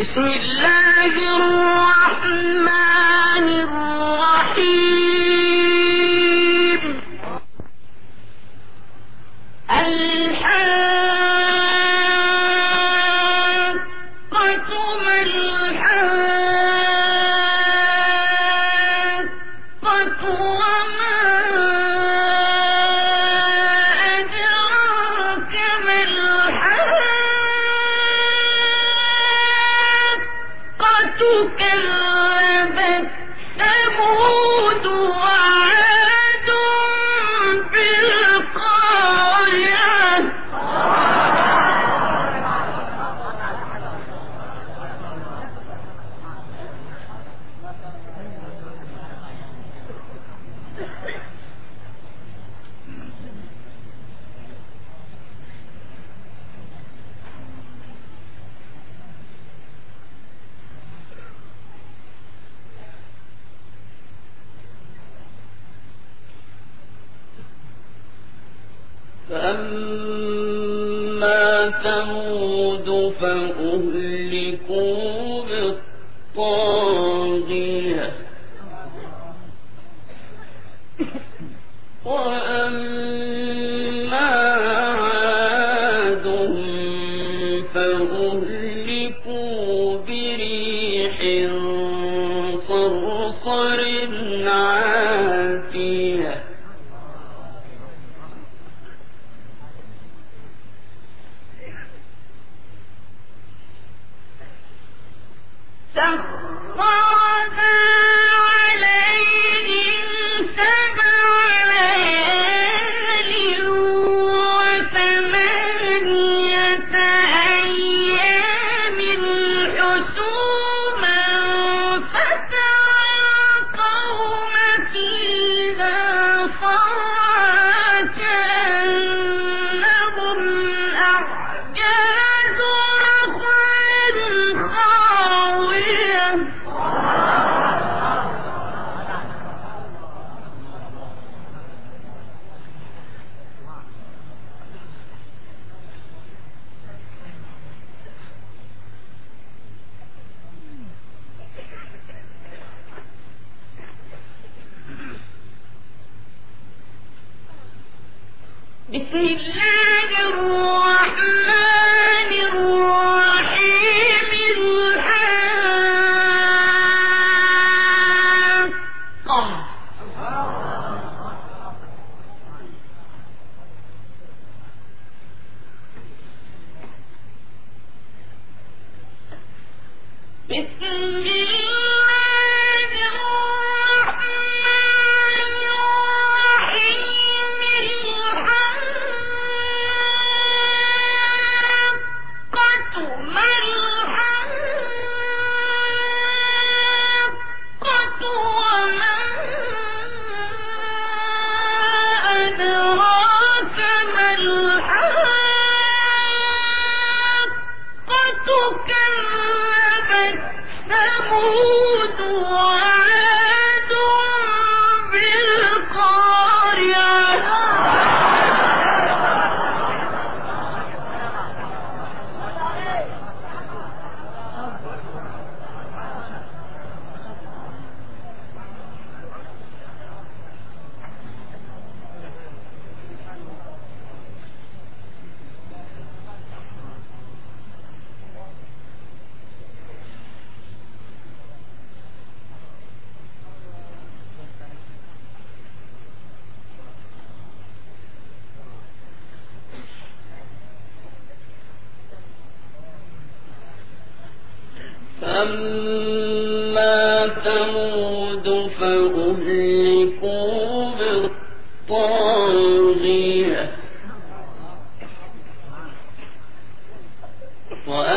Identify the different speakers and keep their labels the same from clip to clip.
Speaker 1: بسم الله الرحمن
Speaker 2: فأما ثمود فأهلكوا بالطاغية
Speaker 1: بسم الله الرحمن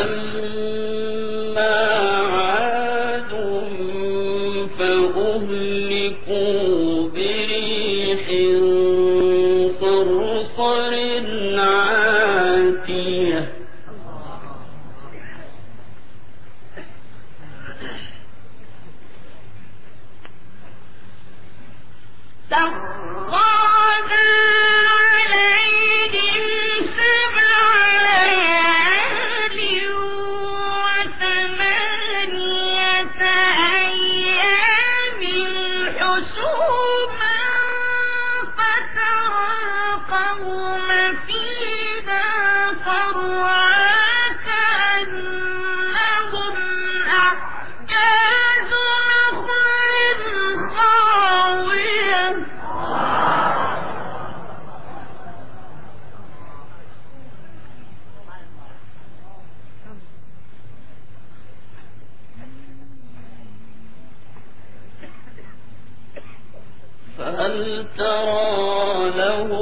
Speaker 2: فَأَمَّا عَادٌ فَأُهْلِكُوا بِرِيحٍ صَرْصَرٍ عَاتِيَةٍ
Speaker 1: تَرْعَىٰ فلترى
Speaker 2: له لهم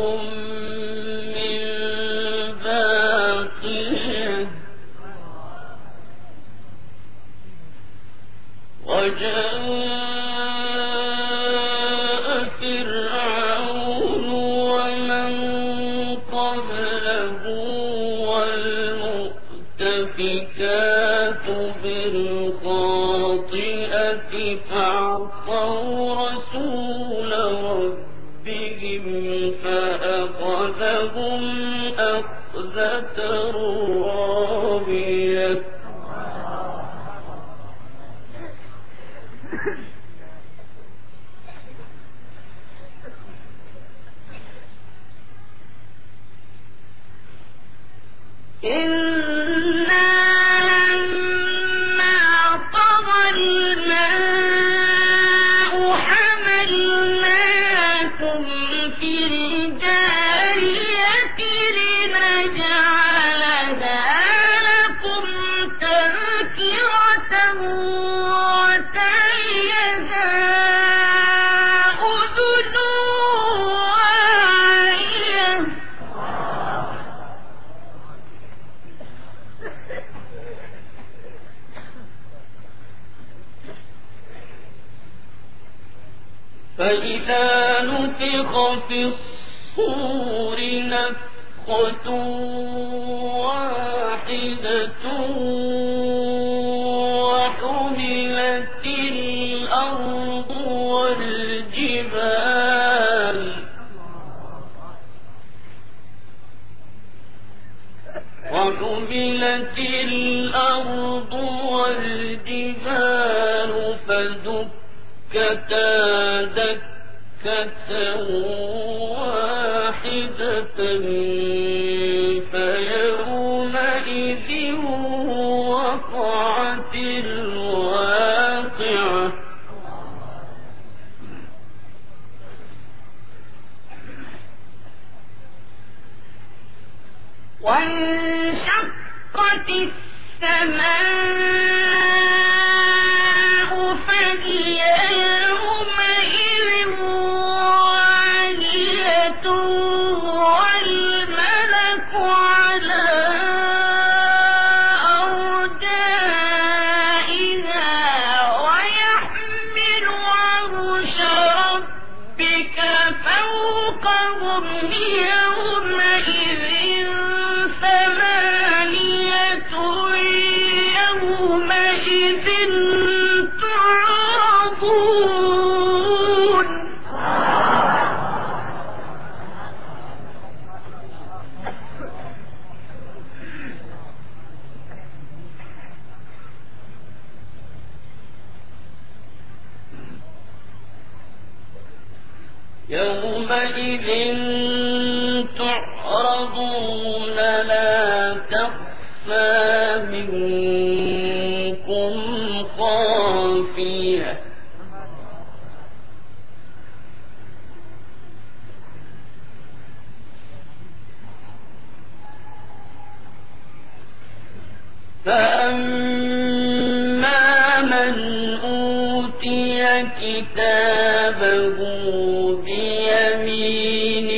Speaker 2: فإذا نفخ في الصور نفخة واحدة وحملت الأرض والجبال. وحملت الأرض والجبال فدكتا دكة واحدة فيومئذ وقعت الواقعة.
Speaker 1: وانشقت السماء تعرضون
Speaker 2: لا تخفى منكم خافية. فأما من أوتي كتابه بيمينه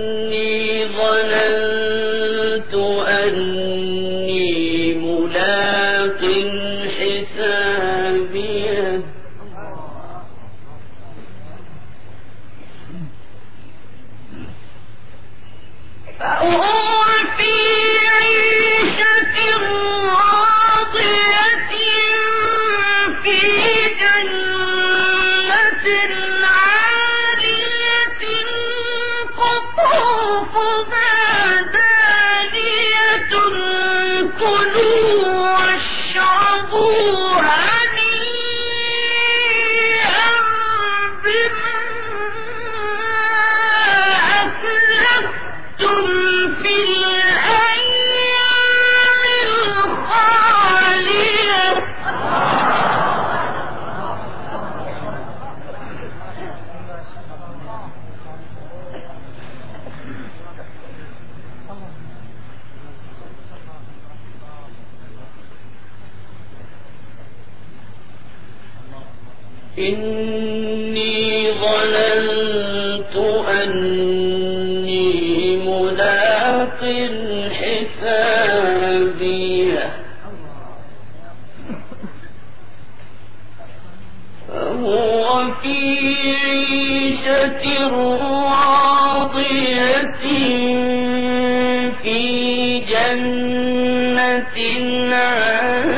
Speaker 2: إني ظننت أني ملاق حسابيه
Speaker 1: فهو في عيشة راضية في جنة عالية.